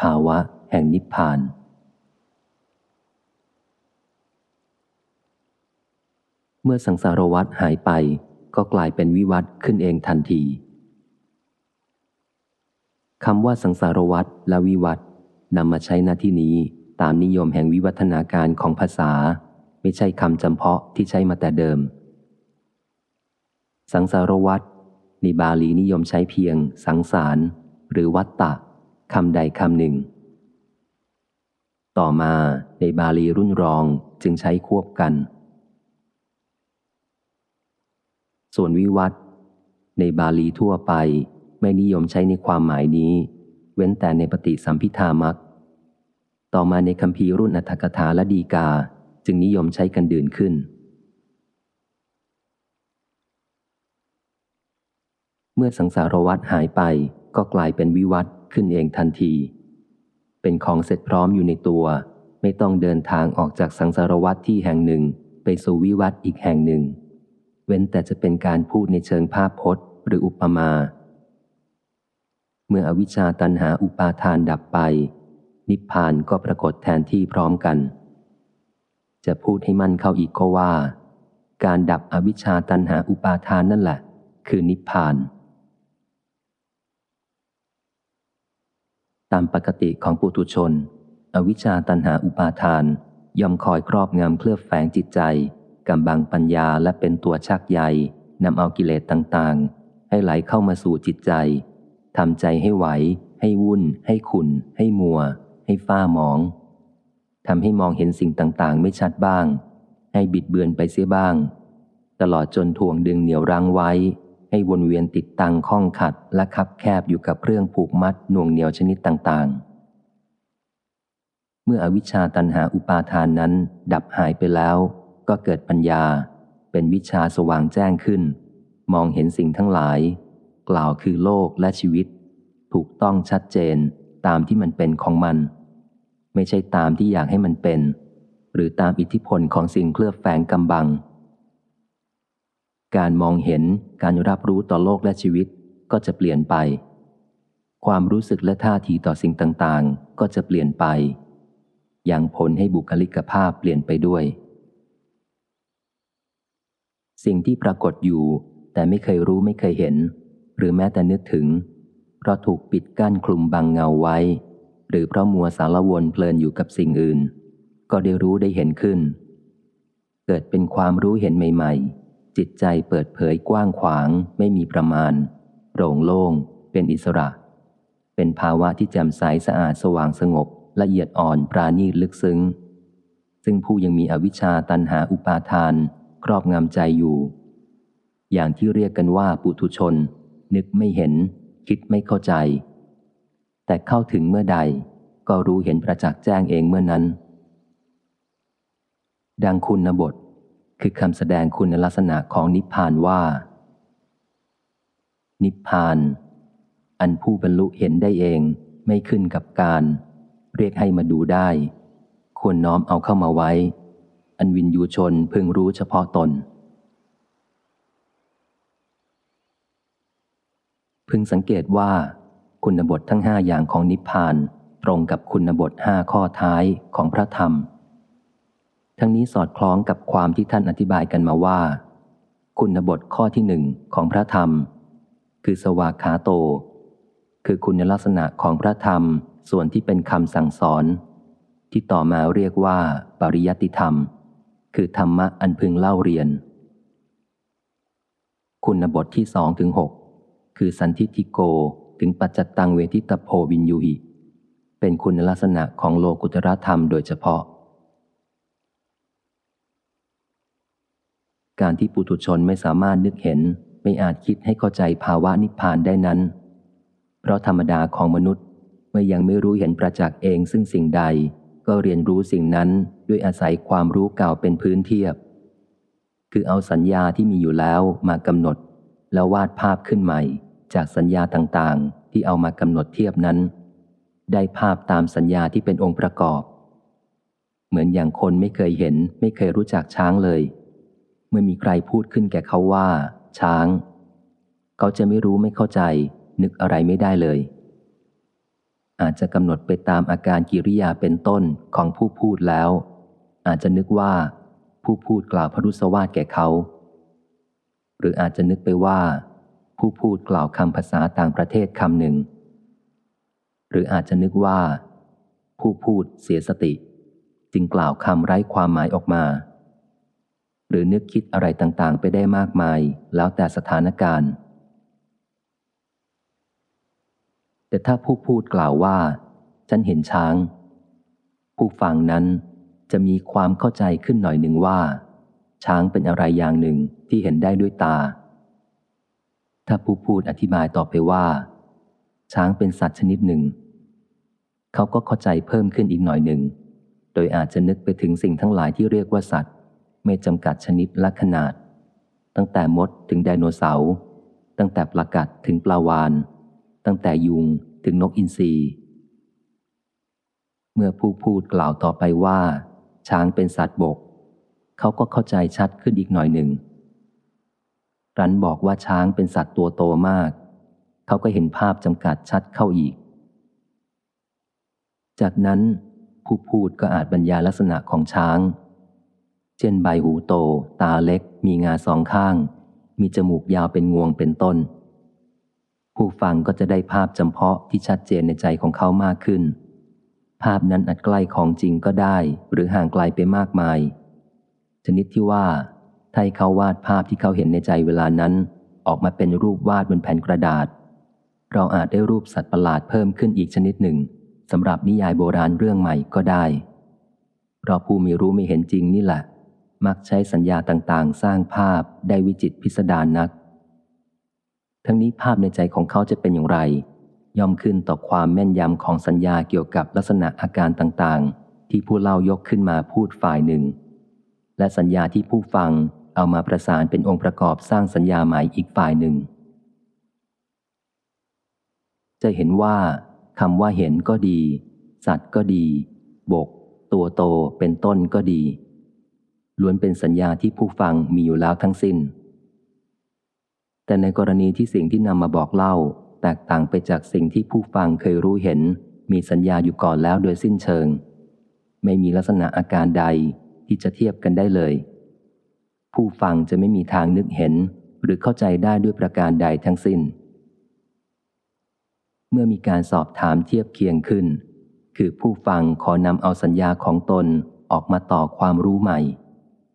ภาวะแห่งนิพพาน เมื่อสังสารวัฏหายไปก็กลายเป็นวิวัตขึ้นเองทันทีคำว่าสังสารวัฏและวิวัตนำมาใช้หน้าที่นี้ตามนิยมแห่งวิวัฒนาการของภาษา ไม่ใช่คำจำเพาะที่ใช้มาแต่เดิม สังสารวัฏในบาลีนิยมใช้เพียง สังสาร หรือวัตตะ คำใดคำหนึ่ง ต่อมาในบาลีรุ่นรองจึงใช้ควบกัน ส่วนวิวัตในบาลีทั่วไปไม่นิยมใช้ในความหมายนี้ เว้นแต่ในปฏิสัมพิธามัก ต่อมาในคำพีรุ่นอัธกถาและดีกาจึงนิยมใช้กันดื่นขึ้น เมื่อสังสารวัฏหายไปก็กลายเป็นวิวัต ขึ้นเองทันที เป็นของเสร็จพร้อมอยู่ในตัว ไม่ต้องเดินทางออกจากสังสารวัฏที่แห่งหนึ่ง ไปสู่วิวัตอีกแห่งหนึ่ง เว้นแต่จะเป็นการพูดในเชิงภาพพจน์ หรืออุปมา เมื่ออวิชชาตันหาอุปาทานดับไป นิพพานก็ปรากฏแทนที่พร้อมกัน จะพูดให้มั่นเข้าอีกก็ว่า การดับอวิชชาตันหาอุปาทานนั่นแหละ คือนิพพาน ตามปกติของปุถุชน อวิชชาตันหาอุปาทาน ย่อมคอยครอบงำเคลือบแฝงจิตใจกำบังปัญญาและเป็นตัวชักใยนำเอากิเลสต่างๆ ให้ไหลเข้ามาสู่จิตใจทำใจให้ไหว ให้วุ่น ให้ขุนให้มัว ให้ฝ้ามองทำให้มองเห็นสิ่งต่างๆ ไม่ชัดบ้าง ให้บิดเบือนไปเสียบ้าง ตลอดจนทวงดึงเหนี่ยวรั้งไว้ ให้วนเวียนติดตังข้องขัดและคับแคบอยู่กับเครื่องผูกมัดน่วงเหนียวชนิดต่างๆ เมื่ออวิชชาตันหาอุปาทานนั้น ดับหายไปแล้ว ก็เกิดปัญญา เป็นวิชาสว่างแจ้งขึ้น มองเห็นสิ่งทั้งหลาย กล่าวคือโลกและชีวิต ถูกต้องชัดเจนตามที่มันเป็นของมัน ไม่ใช่ตามที่อยากให้มันเป็น หรือตามอิทธิพลของสิ่งเคลือบแฝงกำบัง การมองเห็นการรับรู้ต่อโลกและชีวิตก็จะเปลี่ยนไป ความรู้สึกและท่าทีต่อสิ่งต่างๆ ก็จะเปลี่ยนไป อย่างผลให้บุคลิกภาพเปลี่ยนไปด้วย สิ่งที่ปรากฏอยู่ แต่ไม่เคยรู้ไม่เคยเห็น หรือแม้แต่นึกถึง เพราะถูกปิดกั้นคลุมบังเงาไว้ หรือเพราะมัวสารวนเพลินอยู่กับสิ่งอื่น ก็ได้รู้ได้เห็นขึ้น เกิดเป็นความรู้เห็นใหม่ ๆ จิตใจเปิดเผยกว้างขวาง ไม่มีประมาณโปร่งโล่ง เป็นอิสระ เป็นภาวะที่แจ่มใสสะอาดสว่างสงบ ละเอียดอ่อนปราณีตลึกซึ้ง ซึ่งผู้ยังมีอวิชชาตันหาอุปาทาน ครอบงำใจอยู่ อย่างที่เรียกกันว่าปุถุชน นึกไม่เห็น คิดไม่เข้าใจ แต่เข้าถึงเมื่อใด ก็รู้เห็นประจักษ์แจ้งเองเมื่อนั้น ดังคุณบท คือคำแสดงคุณลักษณะของนิพพานว่า นิพพาน อันผู้บรรลุเห็นได้เองไม่ขึ้นกับการ เรียกให้มาดูได้ ควรน้อมเอาเข้ามาไว้ อันวินยูชนพึงรู้เฉพาะตน พึงสังเกตว่า คุณบททั้งห้าอย่างของนิพพานตรงกับคุณบทห้าข้อท้ายของพระธรรม ทั้งนี้สอดคล้องกับความที่ท่านอธิบายกันมาว่า คุณบทข้อที่หนึ่งของพระธรรม คือสวากขาโต คือคุณลักษณะของพระธรรมส่วนที่เป็นคำสั่งสอน ที่ต่อมาเรียกว่า ปริยัติธรรม คือธรรมะอันพึงเล่าเรียน คุณบทที่สองถึงหกคือสันทิทิโกถึงปัจจตังเวทิตโพวินยูหิเป็นคุณลักษณะของโลกุตรธรรมโดยเฉพาะ การที่ปุถุชนไม่สามารถนึกเห็น ไม่อาจคิดให้เข้าใจภาวะนิพพานได้นั้น เพราะธรรมดาของมนุษย์เมื่อยังไม่รู้เห็นประจักษ์เองซึ่งสิ่งใด ก็เรียนรู้สิ่งนั้นด้วยอาศัยความรู้เก่าเป็นพื้นเทียบ คือเอาสัญญาที่มีอยู่แล้วมากำหนด แล้ววาดภาพขึ้นใหม่ จากสัญญาต่างๆ ที่เอามากำหนดเทียบนั้น ได้ภาพตามสัญญาที่เป็นองค์ประกอบ เหมือนอย่างคนไม่เคยเห็นไม่เคยรู้จักช้างเลย เมื่อมีใครพูดขึ้นแก่เขาว่า ช้าง เขาจะไม่รู้ไม่เข้าใจ นึกอะไรไม่ได้เลย อาจจะกำหนดไปตามอาการกิริยาเป็นต้นของผู้พูดแล้ว อาจจะนึกว่า ผู้พูดกล่าวพรุษวาทแก่เขา หรืออาจจะนึกไปว่า ผู้พูดกล่าวคำภาษาต่างประเทศคำหนึ่ง หรืออาจจะนึกว่า ผู้พูดเสียสติ จึงกล่าวคำไร้ความหมายออกมา หรือนึกคิดอะไรต่างๆ ไปได้มากมาย แล้วแต่สถานการณ์ แต่ถ้าผู้พูดกล่าวว่า ฉันเห็นช้าง ผู้ฟังนั้นจะมีความเข้าใจขึ้นหน่อยหนึ่งว่า ช้างเป็นอะไรอย่างหนึ่งที่เห็นได้ด้วยตา ถ้าผู้พูดอธิบายต่อไปว่า ช้างเป็นสัตว์ชนิดหนึ่ง เขาก็เข้าใจเพิ่มขึ้นอีกหน่อยหนึ่ง โดยอาจจะนึกไปถึงสิ่งทั้งหลายที่เรียกว่าสัตว์ ไม่จำกัดชนิดและขนาด ตั้งแต่มดถึงไดโนเสาร์ ตั้งแต่ปลากัดถึงปลาวาน ตั้งแต่ยุงถึงนกอินทรี เมื่อผู้พูดกล่าวต่อไปว่า ช้างเป็นสัตว์บก เขาก็เข้าใจชัดขึ้นอีกหน่อยหนึ่งรันบอกว่าช้างเป็นสัตว์ตัวโตมาก เขาก็เห็นภาพจำกัดชัดเข้าอีก จากนั้นผู้พูดก็อาจบรรยายลักษณะของช้าง เช่นใบหูโต ตาเล็ก มีงาสองข้าง มีจมูกยาวเป็นงวงเป็นต้น ผู้ฟังก็จะได้ภาพจำเพาะที่ชัดเจนในใจของเขามากขึ้น ภาพนั้นอาจใกล้ของจริงก็ได้ หรือห่างไกลไปมากมาย ชนิดที่ว่าถ้าเขาวาดภาพที่เขาเห็นในใจเวลานั้น ออกมาเป็นรูปวาดบนแผ่นกระดาษ เราอาจได้รูปสัตว์ประหลาดเพิ่มขึ้นอีกชนิดหนึ่งสำหรับนิยายโบราณเรื่องใหม่ก็ได้เพราะผู้มีรู้ไม่เห็นจริงนี่แหละ มักใช้สัญญาต่างๆ สร้างภาพได้วิจิตพิสดารนัก ทั้งนี้ภาพในใจของเขาจะเป็นอย่างไร ย่อมขึ้นต่อความแม่นยำของสัญญาเกี่ยวกับลักษณะอาการต่างๆ ที่ผู้เล่ายกขึ้นมาพูดฝ่ายหนึ่ง และสัญญาที่ผู้ฟังเอามาประสานเป็นองค์ประกอบสร้างสัญญาใหม่อีกฝ่ายหนึ่ง จะเห็นว่าคำว่าเห็นก็ดี สัตว์ก็ดี บก ตัวโตเป็นต้นก็ดี ล้วนเป็นสัญญาที่ผู้ฟังมีอยู่แล้วทั้งสิน้น แต่ในกรณีที่สิ่งที่นำมาบอกเล่า แตกต่างไปจากสิ่งที่ผู้ฟังเคยรู้เห็น มีสัญญาอยู่ก่อนแล้วโดยสิ้นเชิง ไม่มีลักษณะอาการใดที่จะเทียบกันได้เลย ผู้ฟังจะไม่มีทางนึกเห็น หรือเข้าใจได้ด้วยประการใดทั้งสิ้น เมื่อมีการสอบถามเทียบเคียงขึ้น คือผู้ฟังขอนำเอาสัญญาของตนออกมาต่อความรู้ใหม่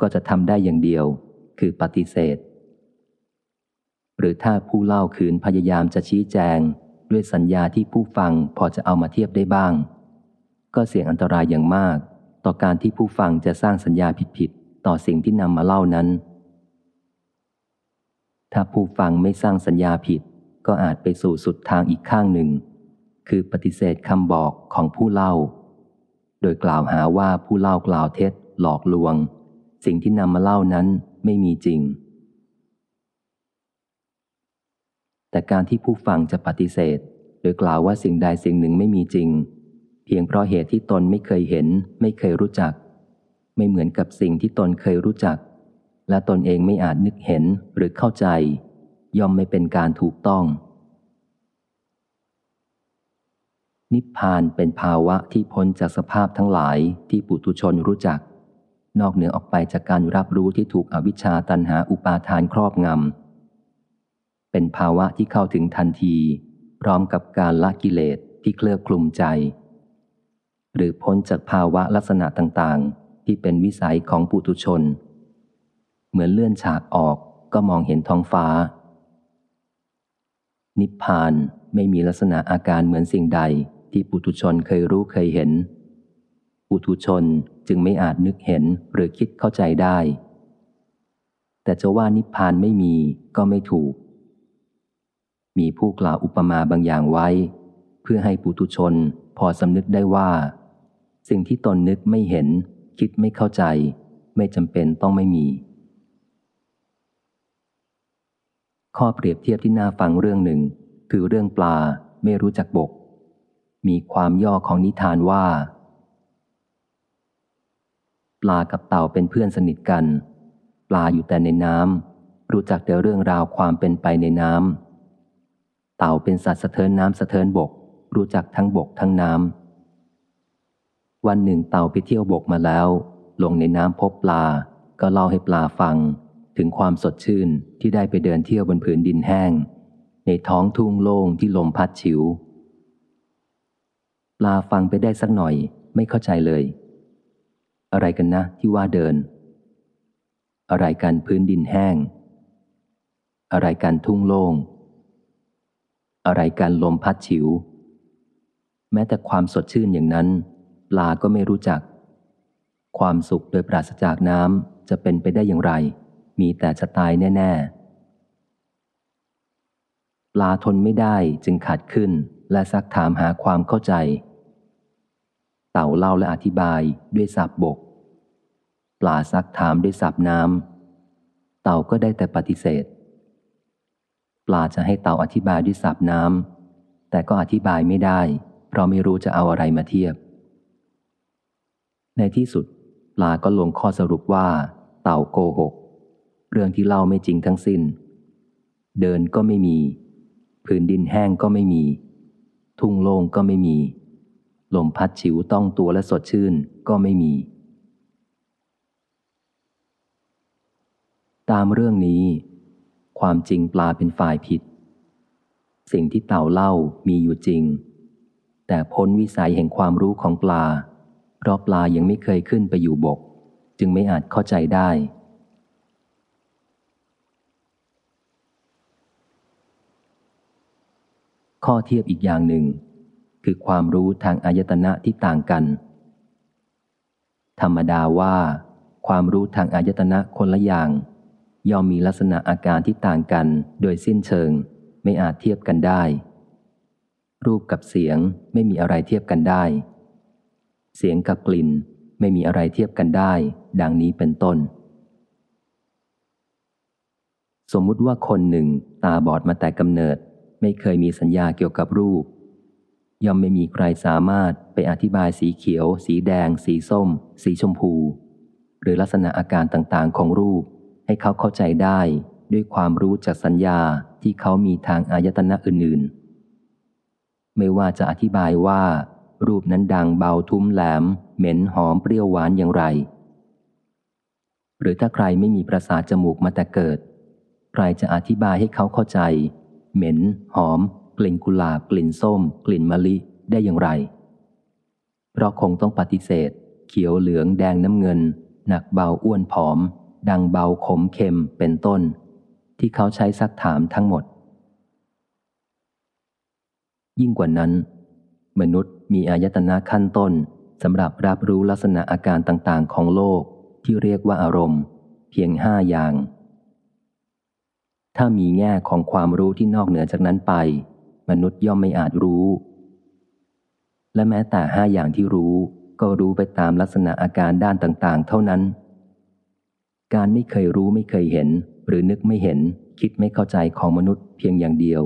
ก็จะทำได้อย่างเดียว คือปฏิเสธ หรือถ้าผู้เล่าขืนพยายามจะชี้แจง ด้วยสัญญาที่ผู้ฟังพอจะเอามาเทียบได้บ้าง ก็เสี่ยงอันตรายอย่างมาก ต่อการที่ผู้ฟังจะสร้างสัญญาผิดๆต่อสิ่งที่นำมาเล่านั้น ถ้าผู้ฟังไม่สร้างสัญญาผิด ก็อาจไปสู่สุดทางอีกข้างหนึ่ง คือปฏิเสธคำบอกของผู้เล่า โดยกล่าวหาว่าผู้เล่ากล่าวเท็จหลอกลวง สิ่งที่นำมาเล่านั้นไม่มีจริง แต่การที่ผู้ฟังจะปฏิเสธ โดยกล่าวว่าสิ่งใดสิ่งหนึ่งไม่มีจริง เพียงเพราะเหตุที่ตนไม่เคยเห็น ไม่เคยรู้จัก ไม่เหมือนกับสิ่งที่ตนเคยรู้จัก และตนเองไม่อาจนึกเห็นหรือเข้าใจ ย่อมไม่เป็นการถูกต้อง นิพพานเป็นภาวะที่พ้นจากสภาพทั้งหลายที่ปุถุชนรู้จัก นอกเหนือออกไปจากการรับรู้ที่ถูกอวิชชาตันหาอุปาทานครอบงำ เป็นภาวะที่เข้าถึงทันที พร้อมกับการละกิเลสที่เคลือบคลุมใจ หรือพ้นจากภาวะลักษณะต่างๆ ที่เป็นวิสัยของปุถุชน เหมือนเลื่อนฉากออกก็มองเห็นท้องฟ้า นิพพานไม่มีลักษณะอาการเหมือนสิ่งใดที่ปุถุชนเคยรู้เคยเห็น ปุถุชนจึงไม่อาจนึกเห็นหรือคิดเข้าใจได้ แต่จะว่านิพพานไม่มีก็ไม่ถูก มีผู้กล่าวอุปมาบางอย่างไว้ เพื่อให้ปุถุชนพอสำนึกได้ว่า สิ่งที่ตนนึกไม่เห็น คิดไม่เข้าใจ ไม่จำเป็นต้องไม่มี ข้อเปรียบเทียบที่น่าฟังเรื่องหนึ่ง คือเรื่องปลาไม่รู้จักบก มีความย่อของนิทานว่า ปลากับเต่าเป็นเพื่อนสนิทกัน ปลาอยู่แต่ในน้ำรู้จักแต่เรื่องราวความเป็นไปในน้ำเต่าเป็นสัตว์สะเทินน้ำสะเทินบก รู้จักทั้งบกทั้งน้ำวันหนึ่งเต่าไปเที่ยวบกมาแล้ว ลงในน้ำพบปลา ก็เล่าให้ปลาฟัง ถึงความสดชื่นที่ได้ไปเดินเที่ยวบนผืนดินแห้ง ในท้องทุ่งโล่งที่ลมพัดฉิว ปลาฟังไปได้สักหน่อยไม่เข้าใจเลย อะไรกันนะที่ว่าเดิน อะไรกันพื้นดินแห้ง อะไรกันทุ่งโล่ง อะไรกันลมพัดฉิว แม้แต่ความสดชื่นอย่างนั้นปลาก็ไม่รู้จัก ความสุขโดยปราศจากน้ำจะเป็นไปได้อย่างไร มีแต่จะตายแน่ ๆ ปลาทนไม่ได้จึงขัดขึ้นและซักถามหาความเข้าใจ เต่าเล่าและอธิบายด้วยสับบก ปลาซักถามด้วยสับน้ำ เต่าก็ได้แต่ปฏิเสธ ปลาจะให้เต่าอธิบายด้วยสับน้ำ แต่ก็อธิบายไม่ได้ เพราะไม่รู้จะเอาอะไรมาเทียบ ในที่สุด ปลาก็ลงข้อสรุปว่า เต่าโกหก เรื่องที่เล่าไม่จริงทั้งสิน้น เดินก็ไม่มี พื้นดินแห้งก็ไม่มี ทุ่งโล่งก็ไม่มี ลมพัดฉิวต้องตัวและสดชื่นก็ไม่มี ตามเรื่องนี้ ความจริงปลาเป็นฝ่ายผิด สิ่งที่เต่าเล่ามีอยู่จริง แต่พ้นวิสัยแห่งความรู้ของปลา เพราะปลายังไม่เคยขึ้นไปอยู่บก จึงไม่อาจเข้าใจได้ ข้อเทียบอีกอย่างหนึ่ง คือความรู้ทางอายตนะที่ต่างกัน ธรรมดาว่า ความรู้ทางอายตนะคนละอย่าง ย่อมมีลักษณะอาการที่ต่างกัน โดยสิ้นเชิง ไม่อาจเทียบกันได้ รูปกับเสียงไม่มีอะไรเทียบกันได้ เสียงกับกลิ่นไม่มีอะไรเทียบกันได้ ดังนี้เป็นต้น สมมุติว่าคนหนึ่งตาบอดมาแต่กำเนิด ไม่เคยมีสัญญาเกี่ยวกับรูป ย่อมไม่มีใครสามารถไปอธิบายสีเขียว สีแดง สีส้ม สีชมพู หรือลักษณะอาการต่างๆของรูป ให้เขาเข้าใจได้ด้วยความรู้จากสัญญาที่เขามีทางอายตนะอื่นๆ ไม่ว่าจะอธิบายว่า รูปนั้นดังเบาทุ้มแหลม เหม็นหอมเปรี้ยวหวานอย่างไร หรือถ้าใครไม่มีประสาทจมูกมาแต่เกิด ใครจะอธิบายให้เขาเข้าใจ เหม็น หอม กลิ่นกุหลาบกลิ่นส้ม กลิ่นมะลิได้อย่างไร เพราะคงต้องปฏิเสธ เขียวเหลืองแดงน้ำเงิน หนักเบาอ้วนผอม ดังเบาขมเค็มเป็นต้น ที่เขาใช้ซักถามทั้งหมด ยิ่งกว่านั้น มนุษย์มีอายตนะขั้นต้นสำหรับรับรู้ลักษณะอาการต่างๆ ของโลกที่เรียกว่าอารมณ์ เพียงห้าอย่างถ้ามีแง่ของความรู้ที่นอกเหนือจากนั้นไป มนุษย์ย่อมไม่อาจรู้ และแม้แต่ห้าอย่างที่รู้ ก็รู้ไปตามลักษณะอาการด้านต่างๆ เท่านั้น การไม่เคยรู้ไม่เคยเห็น หรือนึกไม่เห็น คิดไม่เข้าใจของมนุษย์เพียงอย่างเดียว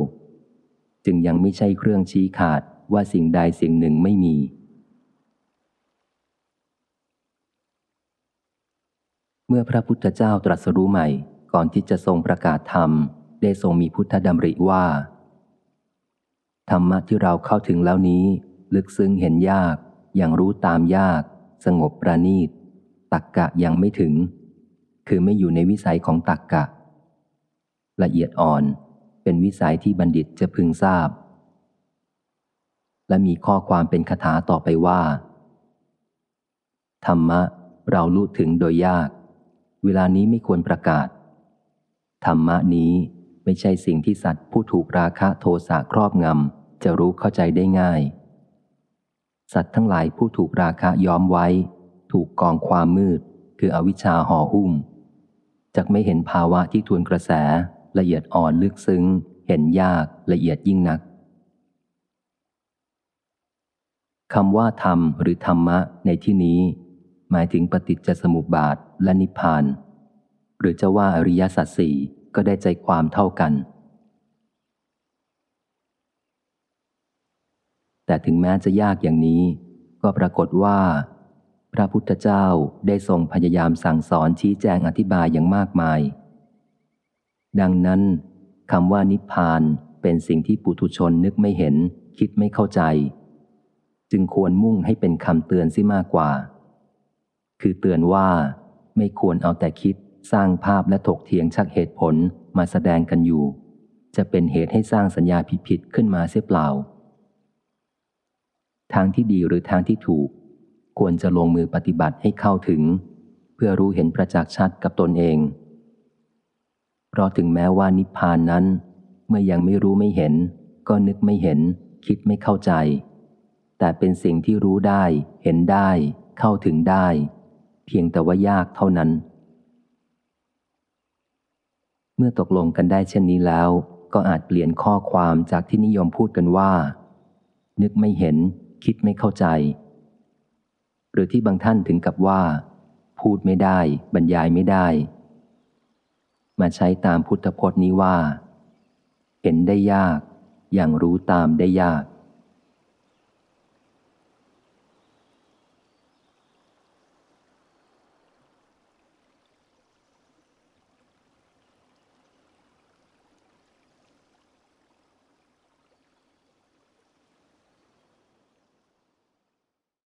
จึงยังไม่ใช่เครื่องชี้ขาดว่าสิ่งใดสิ่งหนึ่งไม่มีเมื่อพระพุทธเจ้าตรัสรู้ใหม่ก่อนที่จะทรงประกาศธรรม ได้ทรงมีพุทธดำริว่า ธรรมะที่เราเข้าถึงแล้วนี้ ลึกซึ้งเห็นยาก อย่างรู้ตามยาก สงบประณีตตักกะยังไม่ถึง คือไม่อยู่ในวิสัยของตักกะ ละเอียดอ่อน เป็นวิสัยที่บัณฑิตจะพึงทราบ และมีข้อความเป็นคาถาต่อไปว่า ธรรมะเรารู้ถึงโดยยาก เวลานี้ไม่ควรประกาศ ธรรมะนี้ ไม่ใช่สิ่งที่สัตว์ผู้ถูกราคะโทสะครอบงำจะรู้เข้าใจได้ง่าย สัตว์ทั้งหลายผู้ถูกราคะย้อมไว้ ถูกกองความมืด คืออวิชชาห่อหุ้มจะไม่เห็นภาวะที่ทวนกระแส ละเอียดอ่อนลึกซึ้ง เห็นยากละเอียดยิ่งนักคำว่าธรรมหรือธรรมะในที่นี้ หมายถึงปฏิจจสมุปบาทและนิพพาน หรือจะว่าอริยสัจสี่ ก็ได้ใจความเท่ากัน แต่ถึงแม้จะยากอย่างนี้ ก็ปรากฏว่า พระพุทธเจ้าได้ทรงพยายามสั่งสอนชี้แจงอธิบายอย่างมากมาย ดังนั้นคำว่านิพพานเป็นสิ่งที่ปุถุชนนึกไม่เห็น คิดไม่เข้าใจ จึงควรมุ่งให้เป็นคำเตือนซิมากกว่า คือเตือนว่าไม่ควรเอาแต่คิด สร้างภาพและถกเถียงชักเหตุผลมาแสดงกันอยู่ จะเป็นเหตุให้สร้างสัญญาผิดๆขึ้นมาเสียเปล่า ทางที่ดีหรือทางที่ถูก ควรจะลงมือปฏิบัติให้เข้าถึง เพื่อรู้เห็นประจักษ์ชัดกับตนเอง เพราะถึงแม้ว่านิพพานนั้น เมื่อยังไม่รู้ไม่เห็น ก็นึกไม่เห็น คิดไม่เข้าใจ แต่เป็นสิ่งที่รู้ได้ เห็นได้ เข้าถึงได้ เพียงแต่ว่ายากเท่านั้น เมื่อตกลงกันได้เช่นนี้แล้ว ก็อาจเปลี่ยนข้อความจากที่นิยมพูดกันว่า นึกไม่เห็น คิดไม่เข้าใจ หรือที่บางท่านถึงกับว่า พูดไม่ได้ บรรยายไม่ได้ มาใช้ตามพุทธพจน์นี้ว่า เห็นได้ยาก อย่างรู้ตามได้ยาก